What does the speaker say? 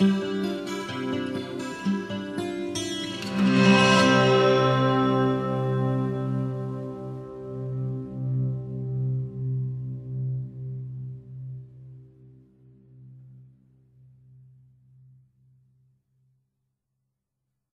Mm-hmm.